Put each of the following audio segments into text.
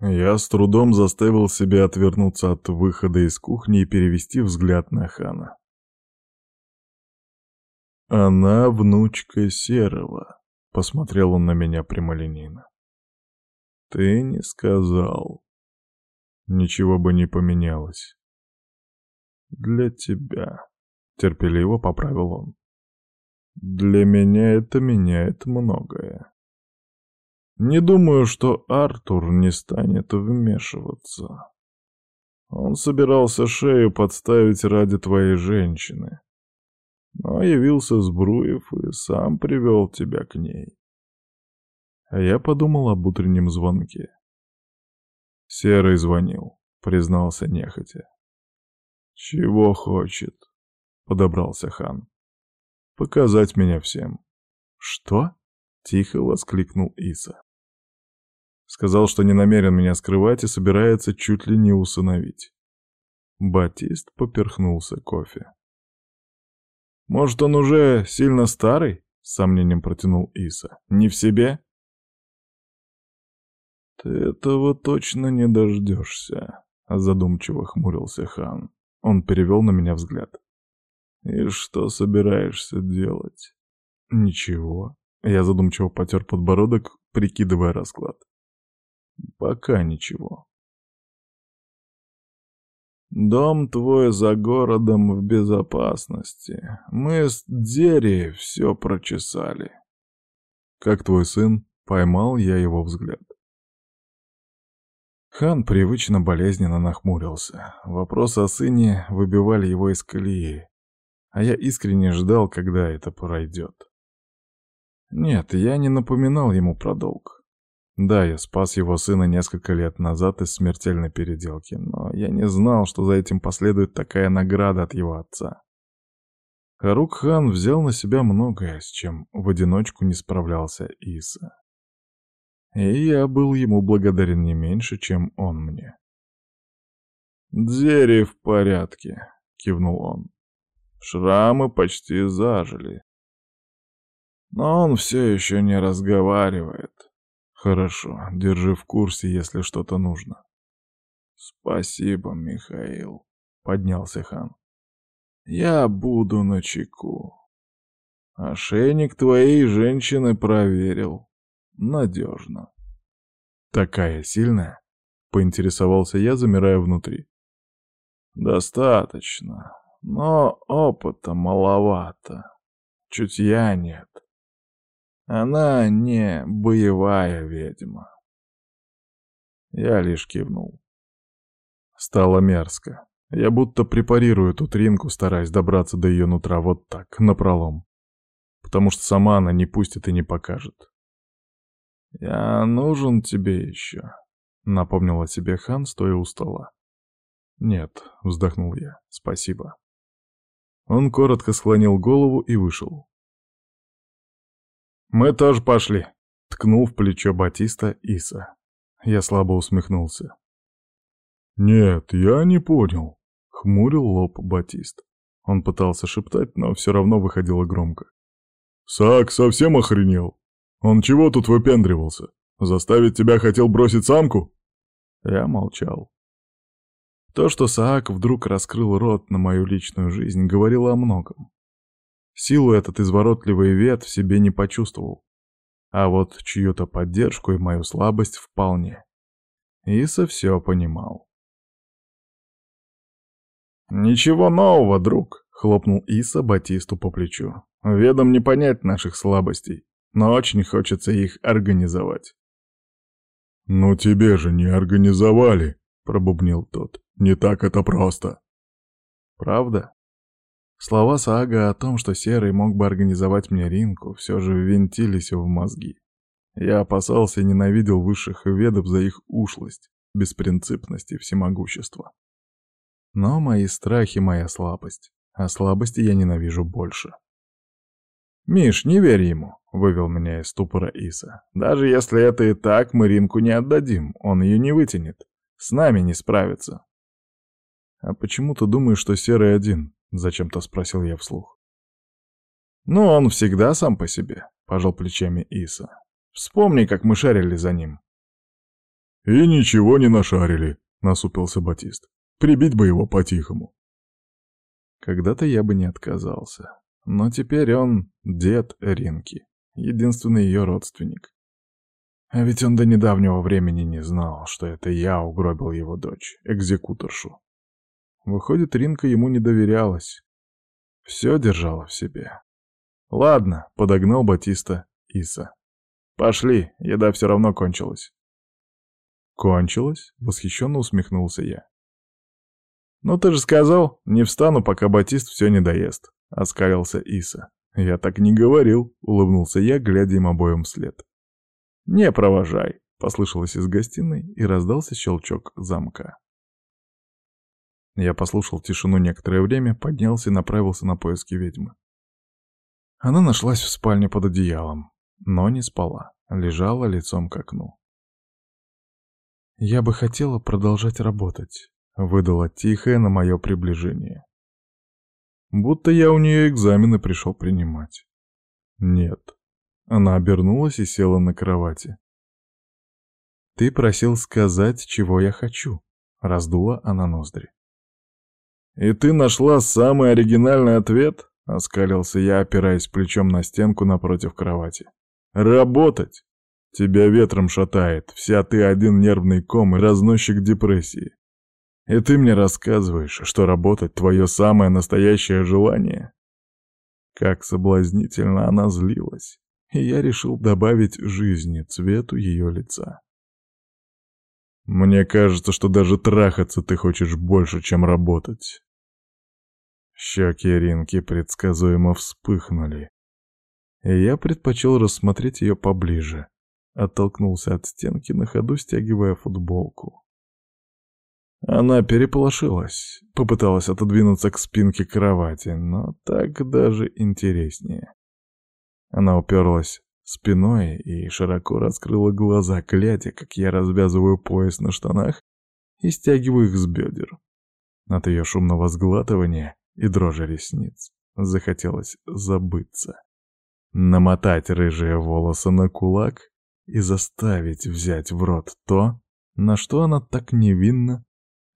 Я с трудом заставил себя отвернуться от выхода из кухни и перевести взгляд на Хана. «Она внучка Серого», — посмотрел он на меня прямолинейно. «Ты не сказал. Ничего бы не поменялось. Для тебя», — терпеливо поправил он. «Для меня это меняет многое. Не думаю, что Артур не станет вмешиваться. Он собирался шею подставить ради твоей женщины. Но явился Сбруев и сам привел тебя к ней. А я подумал об утреннем звонке. Серый звонил, признался нехотя. «Чего хочет?» — подобрался хан. «Показать меня всем». «Что?» — тихо воскликнул Иса. Сказал, что не намерен меня скрывать и собирается чуть ли не усыновить. Батист поперхнулся кофе. «Может, он уже сильно старый?» — с сомнением протянул Иса. «Не в себе?» «Ты этого точно не дождешься», — задумчиво хмурился хан. Он перевел на меня взгляд. «И что собираешься делать?» «Ничего». Я задумчиво потер подбородок, прикидывая расклад. «Пока ничего». Дом твой за городом в безопасности. Мы с Дери все прочесали. Как твой сын? Поймал я его взгляд. Хан привычно болезненно нахмурился. Вопросы о сыне выбивали его из колеи, а я искренне ждал, когда это пройдет. Нет, я не напоминал ему про долг. Да, я спас его сына несколько лет назад из смертельной переделки, но я не знал, что за этим последует такая награда от его отца. Харук-хан взял на себя многое, с чем в одиночку не справлялся Иса. И я был ему благодарен не меньше, чем он мне. «Дзери в порядке», — кивнул он. «Шрамы почти зажили. Но он все еще не разговаривает. Хорошо, держи в курсе, если что-то нужно. Спасибо, Михаил, поднялся хан. Я буду на чеку. Ошейник твоей женщины проверил. Надежно. Такая сильная? Поинтересовался я, замирая внутри. Достаточно, но опыта маловато. Чутья нет. Она не боевая ведьма. Я лишь кивнул. Стало мерзко. Я будто препарирую эту тринку, стараясь добраться до ее нутра вот так, напролом. Потому что сама она не пустит и не покажет. «Я нужен тебе еще», — напомнил о себе хан, стоя у стола. «Нет», — вздохнул я, — «спасибо». Он коротко склонил голову и вышел. «Мы тоже пошли», — ткнул в плечо Батиста Иса. Я слабо усмехнулся. «Нет, я не понял», — хмурил лоб Батист. Он пытался шептать, но все равно выходило громко. «Сак совсем охренел? Он чего тут выпендривался? Заставить тебя хотел бросить самку?» Я молчал. То, что Саак вдруг раскрыл рот на мою личную жизнь, говорило о многом. Силу этот изворотливый вет в себе не почувствовал. А вот чью-то поддержку и мою слабость вполне. Иса все понимал. «Ничего нового, друг», — хлопнул Иса Батисту по плечу. «Ведом не понять наших слабостей, но очень хочется их организовать». «Ну тебе же не организовали», — пробубнил тот. «Не так это просто». «Правда?» Слова Саага о том, что Серый мог бы организовать мне ринку, все же ввинтились в мозги. Я опасался и ненавидел высших ведов за их ушлость, беспринципность и всемогущество. Но мои страхи — моя слабость, а слабости я ненавижу больше. «Миш, не верь ему», — вывел меня из ступора Иса. «Даже если это и так, мы Ринку не отдадим, он ее не вытянет. С нами не справится». «А почему ты думаешь, что Серый один?» — зачем-то спросил я вслух. «Ну, он всегда сам по себе», — пожал плечами Иса. «Вспомни, как мы шарили за ним». «И ничего не нашарили», — насупился Батист. «Прибить бы его по-тихому». Когда-то я бы не отказался. Но теперь он дед Ринки, единственный ее родственник. А ведь он до недавнего времени не знал, что это я угробил его дочь, экзекуторшу. Выходит, Ринка ему не доверялась. Все держала в себе. Ладно, подогнал Батиста Иса. Пошли, еда все равно кончилась. Кончилась? Восхищенно усмехнулся я. Ну ты же сказал, не встану, пока Батист все не доест, оскалился Иса. Я так не говорил, улыбнулся я, глядя им обоим вслед. «Не провожай», — послышалось из гостиной, и раздался щелчок замка. Я послушал тишину некоторое время, поднялся и направился на поиски ведьмы. Она нашлась в спальне под одеялом, но не спала, лежала лицом к окну. «Я бы хотела продолжать работать», — выдала тихое на мое приближение. Будто я у нее экзамены пришел принимать. Нет, она обернулась и села на кровати. «Ты просил сказать, чего я хочу», — раздула она ноздри. «И ты нашла самый оригинальный ответ?» — оскалился я, опираясь плечом на стенку напротив кровати. «Работать! Тебя ветром шатает, вся ты один нервный ком и разносчик депрессии. И ты мне рассказываешь, что работать — твое самое настоящее желание?» Как соблазнительно она злилась и я решил добавить жизни цвету ее лица. «Мне кажется, что даже трахаться ты хочешь больше, чем работать». Щеки Ринки предсказуемо вспыхнули, и я предпочел рассмотреть ее поближе, оттолкнулся от стенки на ходу, стягивая футболку. Она переполошилась, попыталась отодвинуться к спинке кровати, но так даже интереснее. Она уперлась спиной и широко раскрыла глаза, глядя, как я развязываю пояс на штанах и стягиваю их с бедер. От ее шумного сглатывания и дрожи ресниц захотелось забыться. Намотать рыжие волосы на кулак и заставить взять в рот то, на что она так невинно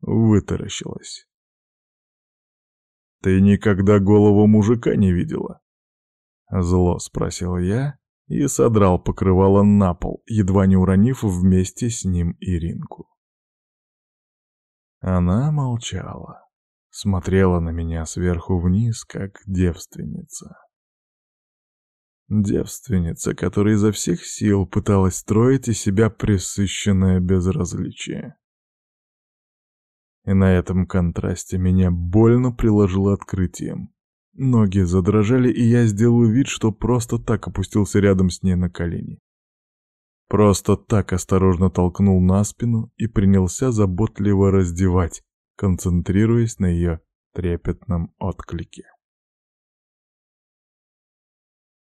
вытаращилась. «Ты никогда голову мужика не видела?» Зло спросил я и содрал покрывало на пол, едва не уронив вместе с ним Иринку. Она молчала, смотрела на меня сверху вниз, как девственница. Девственница, которая изо всех сил пыталась строить из себя пресыщенное безразличие. И на этом контрасте меня больно приложило открытием. Ноги задрожали, и я сделаю вид, что просто так опустился рядом с ней на колени. Просто так осторожно толкнул на спину и принялся заботливо раздевать, концентрируясь на ее трепетном отклике.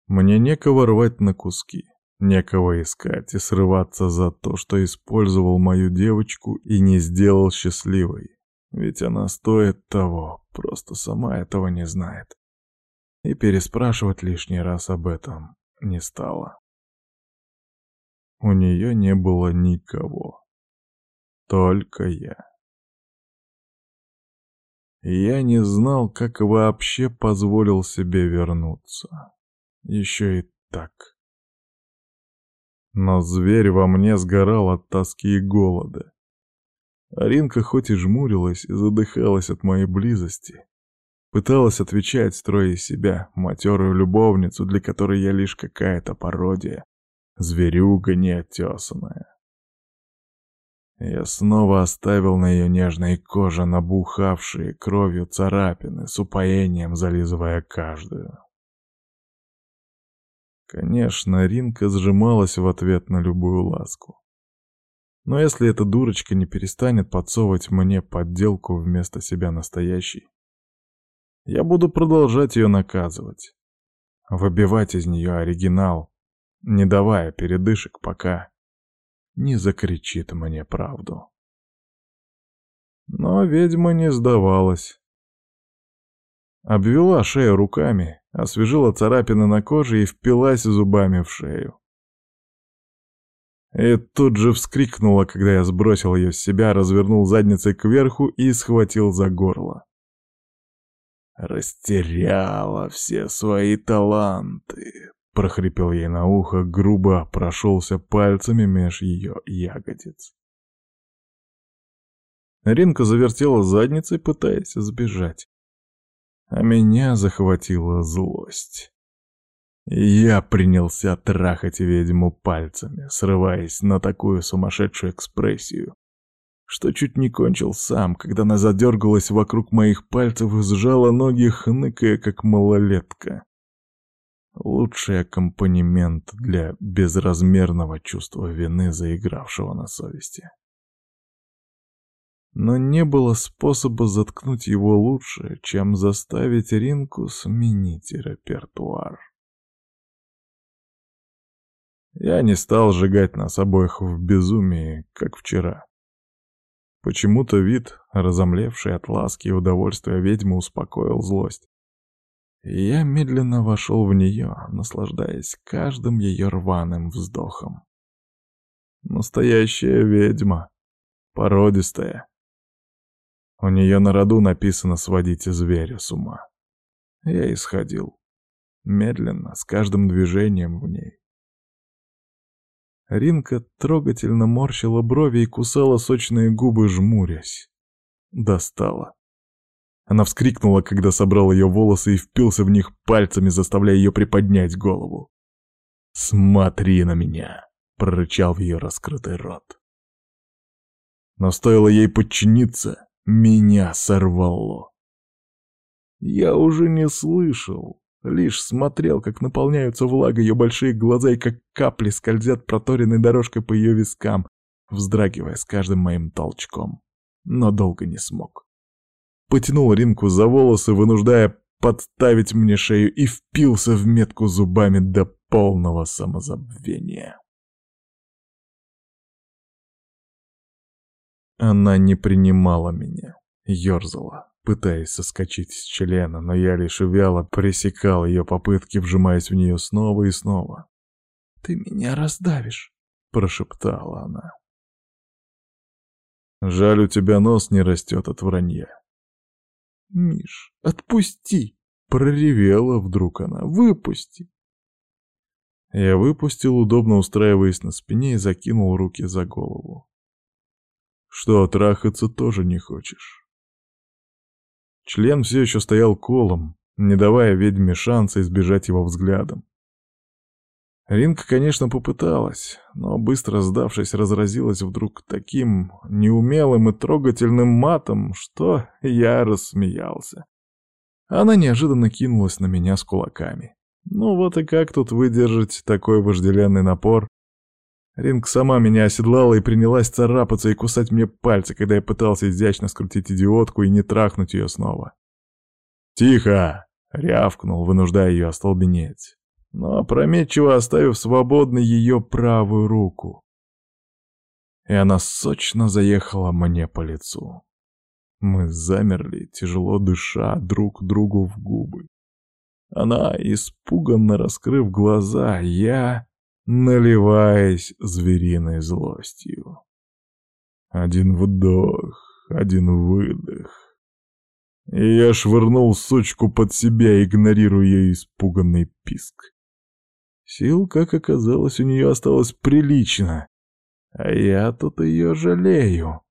Мне некого рвать на куски, некого искать и срываться за то, что использовал мою девочку и не сделал счастливой. Ведь она стоит того, просто сама этого не знает. И переспрашивать лишний раз об этом не стала. У нее не было никого. Только я. Я не знал, как вообще позволил себе вернуться. Еще и так. Но зверь во мне сгорал от тоски и голода. Аринка хоть и жмурилась и задыхалась от моей близости, пыталась отвечать, строя из себя матерую любовницу, для которой я лишь какая-то пародия, зверюга неотесанная. Я снова оставил на ее нежной коже набухавшие кровью царапины, с упоением зализывая каждую. Конечно, Ринка сжималась в ответ на любую ласку. Но если эта дурочка не перестанет подсовывать мне подделку вместо себя настоящей, я буду продолжать ее наказывать. Выбивать из нее оригинал, не давая передышек, пока не закричит мне правду. Но ведьма не сдавалась. Обвела шею руками, освежила царапины на коже и впилась зубами в шею. И тут же вскрикнула, когда я сбросил ее с себя, развернул задницей кверху и схватил за горло. «Растеряла все свои таланты», — прохрипел ей на ухо, грубо прошелся пальцами меж ее ягодиц. Ринка завертела задницей, пытаясь сбежать. А меня захватила злость. Я принялся трахать ведьму пальцами, срываясь на такую сумасшедшую экспрессию, что чуть не кончил сам, когда она задергалась вокруг моих пальцев и сжала ноги, хныкая, как малолетка. Лучший аккомпанемент для безразмерного чувства вины, заигравшего на совести. Но не было способа заткнуть его лучше, чем заставить Ринку сменить репертуар. Я не стал сжигать нас обоих в безумии, как вчера. Почему-то вид, разомлевший от ласки и удовольствия ведьмы, успокоил злость. Я медленно вошел в нее, наслаждаясь каждым ее рваным вздохом. Настоящая ведьма, породистая. У нее на роду написано «сводить зверя с ума». Я исходил. Медленно, с каждым движением в ней. Ринка трогательно морщила брови и кусала сочные губы, жмурясь. Достала. Она вскрикнула, когда собрал ее волосы и впился в них пальцами, заставляя ее приподнять голову. «Смотри на меня!» — прорычал в ее раскрытый рот. Но стоило ей подчиниться, меня сорвало. Я уже не слышал, Лишь смотрел, как наполняются влагой ее большие глаза и как капли скользят проторенной дорожкой по ее вискам, вздрагивая с каждым моим толчком. Но долго не смог. Потянул Ринку за волосы, вынуждая подставить мне шею и впился в метку зубами до полного самозабвения. Она не принимала меня, ерзала, пытаясь соскочить с члена, но я лишь вяло пресекал ее попытки, вжимаясь в нее снова и снова. «Ты меня раздавишь», — прошептала она. «Жаль, у тебя нос не растет от вранья». «Миш, отпусти!» — проревела вдруг она. «Выпусти!» Я выпустил, удобно устраиваясь на спине, и закинул руки за голову. «Что, трахаться тоже не хочешь?» Член все еще стоял колом, не давая ведьме шанса избежать его взглядом. Ринка, конечно, попыталась, но быстро сдавшись, разразилась вдруг таким неумелым и трогательным матом, что я рассмеялся. Она неожиданно кинулась на меня с кулаками. Ну вот и как тут выдержать такой вожделенный напор, Ринг сама меня оседлала и принялась царапаться и кусать мне пальцы, когда я пытался изящно скрутить идиотку и не трахнуть ее снова. «Тихо!» — рявкнул, вынуждая ее остолбенеть, но опрометчиво оставив свободной ее правую руку. И она сочно заехала мне по лицу. Мы замерли, тяжело дыша друг другу в губы. Она, испуганно раскрыв глаза, я наливаясь звериной злостью. Один вдох, один выдох. И я швырнул сучку под себя, игнорируя испуганный писк. Сил, как оказалось, у нее осталось прилично, а я тут ее жалею.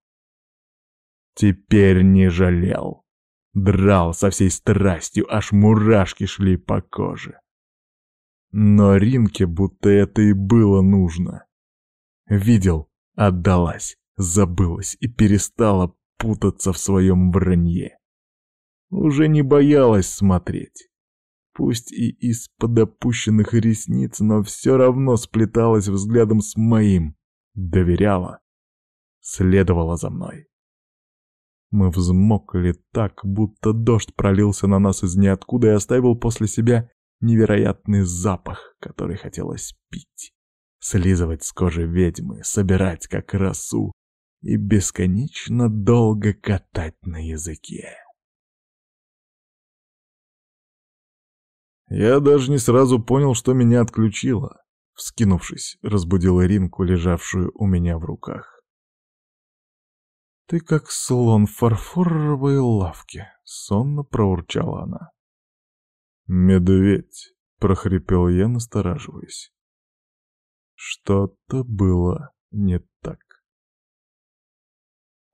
Теперь не жалел. Драл со всей страстью, аж мурашки шли по коже. Но Ринке будто это и было нужно. Видел, отдалась, забылась и перестала путаться в своем вранье. Уже не боялась смотреть. Пусть и из-под опущенных ресниц, но все равно сплеталась взглядом с моим. Доверяла. Следовала за мной. Мы взмокли так, будто дождь пролился на нас из ниоткуда и оставил после себя невероятный запах, который хотелось пить, слизывать с кожи ведьмы, собирать как росу и бесконечно долго катать на языке. Я даже не сразу понял, что меня отключило. Вскинувшись, разбудил Иринку, лежавшую у меня в руках. «Ты как слон в фарфоровой лавке», — сонно проурчала она. «Медведь», — прохрипел я, настораживаясь. Что-то было не так.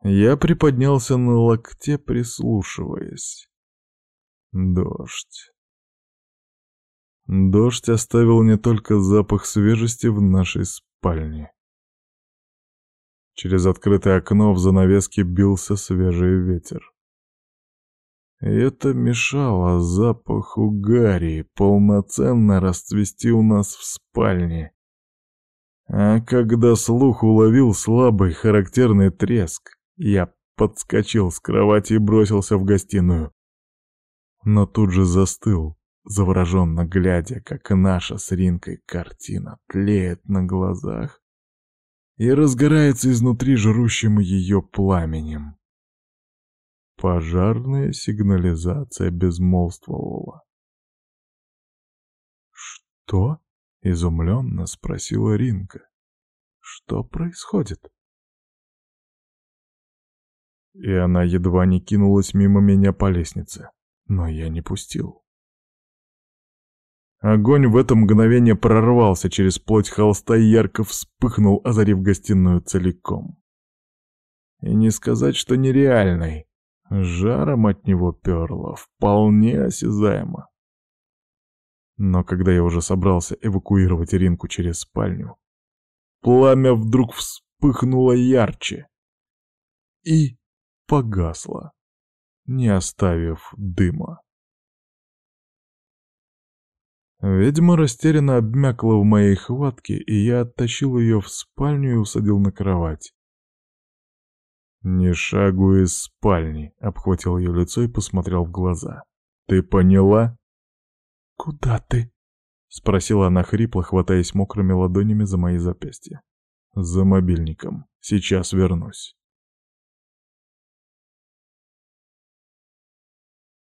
Я приподнялся на локте, прислушиваясь. Дождь. Дождь оставил не только запах свежести в нашей спальне. Через открытое окно в занавеске бился свежий ветер. И это мешало запаху гари полноценно расцвести у нас в спальне. А когда слух уловил слабый характерный треск, я подскочил с кровати и бросился в гостиную. Но тут же застыл, завороженно глядя, как наша с Ринкой картина тлеет на глазах и разгорается изнутри жрущим ее пламенем. Пожарная сигнализация безмолвствовала. «Что?» — изумленно спросила Ринка. «Что происходит?» И она едва не кинулась мимо меня по лестнице, но я не пустил. Огонь в это мгновение прорвался через плоть холста и ярко вспыхнул, озарив гостиную целиком. И не сказать, что нереальный. Жаром от него перло, вполне осязаемо. Но когда я уже собрался эвакуировать Иринку через спальню, пламя вдруг вспыхнуло ярче и погасло, не оставив дыма. Ведьма растерянно обмякла в моей хватке, и я оттащил ее в спальню и усадил на кровать. «Не шагу из спальни», — обхватил ее лицо и посмотрел в глаза. «Ты поняла?» «Куда ты?» — спросила она хрипло, хватаясь мокрыми ладонями за мои запястья. «За мобильником. Сейчас вернусь».